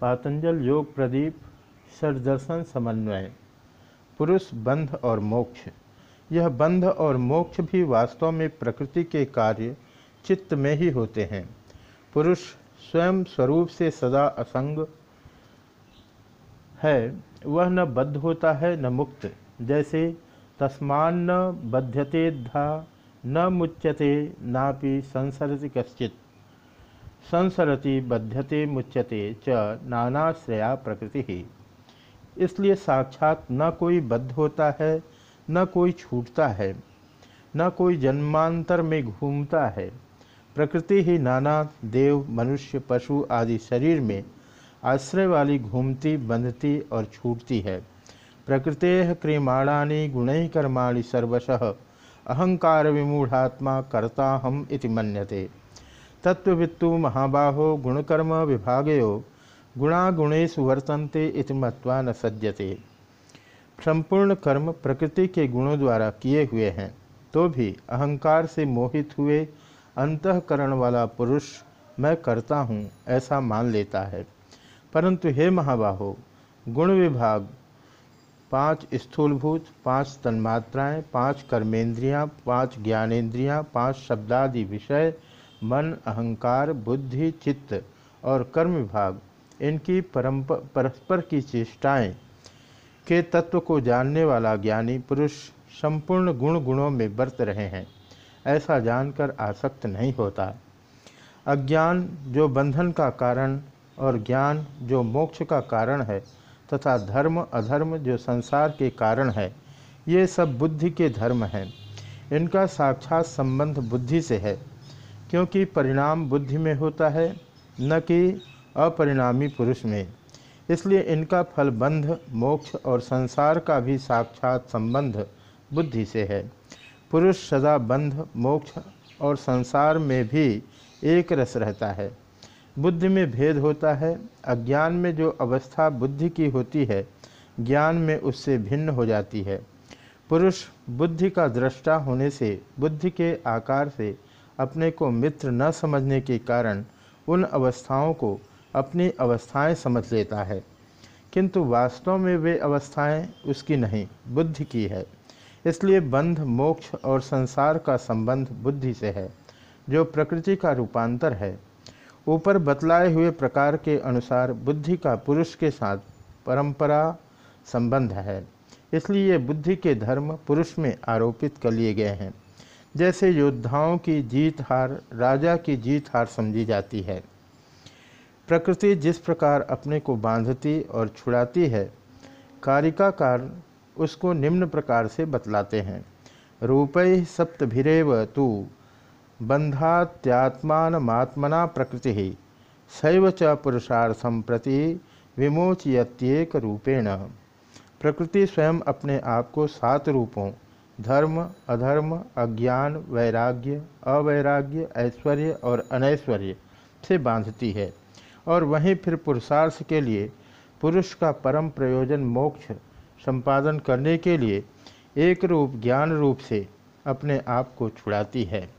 पातंजल योग प्रदीप षडदर्शन समन्वय। पुरुष, बंध और मोक्ष। यह बंध और मोक्ष भी वास्तव में प्रकृति के कार्य चित्त में ही होते हैं। पुरुष स्वयं स्वरूप से सदा असंग है, वह न बद्ध होता है, न मुक्त। जैसे, तस्मान न बध्यते धा, न मुच्यते नापि संसरति कश्चित। संसरति, बध्यते, मुच्यते च नानाश्रया प्रकृति। ही इसलिए साक्षात न कोई बद्ध होता है, न कोई छूटता है, न कोई जन्मांतर में घूमता है। प्रकृति ही नाना, देव, मनुष्य, पशु आदि शरीर में आश्रय वाली घूमती, बंधती और छूटती है। प्रकृते क्रियमाणानि गुण कर्माणि सर्वश, अहंकार विमूढ़ात्मा कर्ता हम इति मन्यते। तत्ववित्तु महाबाहो गुणकर्म विभागयो गुणागुणेशु वर्तन्ते इति मत्वा न सज्जते। संपूर्ण कर्म प्रकृति के गुणों द्वारा किए हुए हैं तो भी अहंकार से मोहित हुए अंतकरण वाला पुरुष मैं करता हूँ, ऐसा मान लेता है। परंतु हे महाबाहो, गुण विभाग, पाँच स्थूलभूत, पाँच तन्मात्राएँ, पाँच कर्मेंद्रियाँ, पाँच ज्ञानेन्द्रियाँ पाँच शब्दादि विषय मन, अहंकार, बुद्धि, चित्त और कर्म विभाग इनकी परम्प परस्पर की चेष्टाएँ के तत्व को जानने वाला ज्ञानी पुरुष संपूर्ण गुण गुणों में बरत रहे हैं। ऐसा जानकर आसक्त नहीं होता। अज्ञान जो बंधन का कारण और ज्ञान जो मोक्ष का कारण है तथा धर्म, अधर्म जो संसार के कारण है, ये सब बुद्धि के धर्म हैं। इनका साक्षात संबंध बुद्धि से है। क्योंकि परिणाम बुद्धि में होता है, न कि अपरिणामी पुरुष में। इसलिए इनका फल बंध मोक्ष और संसार का भी साक्षात संबंध बुद्धि से है। पुरुष सदा बंध, मोक्ष और संसार में भी एक रस रहता है। बुद्धि में भेद होता है, अज्ञान में जो अवस्था बुद्धि की होती है, ज्ञान में उससे भिन्न हो जाती है। पुरुष बुद्धि का दृष्टा होने से, बुद्धि के आकार से अपने को मित्र न समझने के कारण उन अवस्थाओं को अपनी अवस्थाएँ समझ लेता है। किंतु वास्तव में वे अवस्थाएँ उसकी नहीं, बुद्धि की है। इसलिए बंध, मोक्ष और संसार का संबंध बुद्धि से है, जो प्रकृति का रूपांतर है। ऊपर बतलाए हुए प्रकार के अनुसार बुद्धि का पुरुष के साथ परंपरा संबंध है। इसलिए बुद्धि के धर्म पुरुष में आरोपित कर लिए गए हैं। जैसे योद्धाओं की जीत हार, राजा की जीत हार समझी जाती है। प्रकृति जिस प्रकार अपने को बांधती और छुड़ाती है, कारिकाकार उसको निम्न प्रकार से बतलाते हैं। रूपै सप्तभिरेव तू बंधात्यात्मात्मना प्रकृति, शैव च पुरुषार्थम प्रति विमोचयत्येक रूपेण। प्रकृति स्वयं अपने आप को सात रूपों धर्म, अधर्म, अज्ञान, वैराग्य, अवैराग्य, ऐश्वर्य और अनैश्वर्य से बांधती है। और वहीं फिर पुरुषार्थ के लिए, पुरुष का परम प्रयोजन मोक्ष संपादन करने के लिए एक रूप ज्ञान रूप से अपने आप को छुड़ाती है।